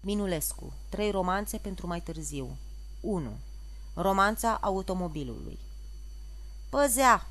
Minulescu. Trei romanțe pentru mai târziu. 1. Romanța automobilului. Păzea!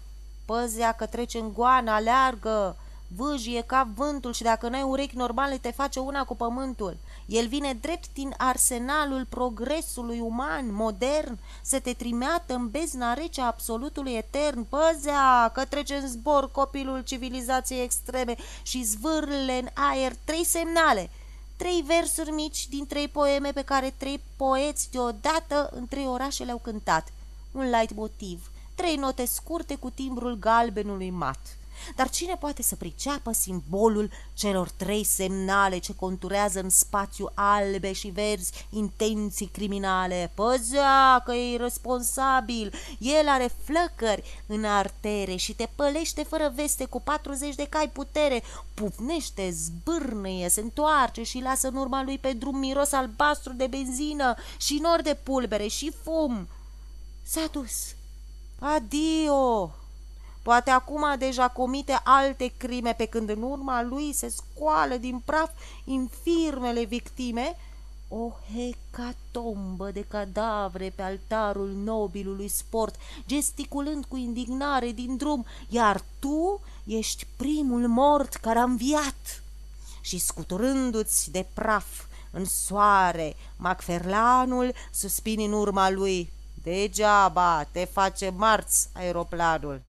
Păzea că trece în goană, aleargă, vâjie ca vântul și dacă n-ai urechi normale te face una cu pământul. El vine drept din arsenalul progresului uman, modern, să te trimeată în bezna rece a absolutului etern. Păzea că trece în zbor copilul civilizației extreme și zvârle în aer trei semnale – trei versuri mici din trei poeme pe care trei poeți deodată în trei orașe le-au cântat. Un light motiv, trei note scurte cu timbrul galbenului mat. Dar cine poate să priceapă simbolul celor trei semnale ce conturează în spațiu albe și verzi intenții criminale? Păzea că e responsabil, el are flăcări în artere și te pălește fără veste cu 40 de cai putere, pufnește, zbârnăie, se întoarce și lasă în urma lui pe drum miros albastru de benzină și nor de pulbere și fum. S-a dus. Adio! Poate acum deja comite alte crime pe când în urma lui se scoală din praf infirmele victime, o hecatombă de cadavre pe altarul nobilului sport, gesticulând cu indignare din drum, iar tu ești primul mort care a înviat. Și scuturându-ți de praf în soare, Macferlanul suspini în urma lui. Degeaba te face marț aeroplanul.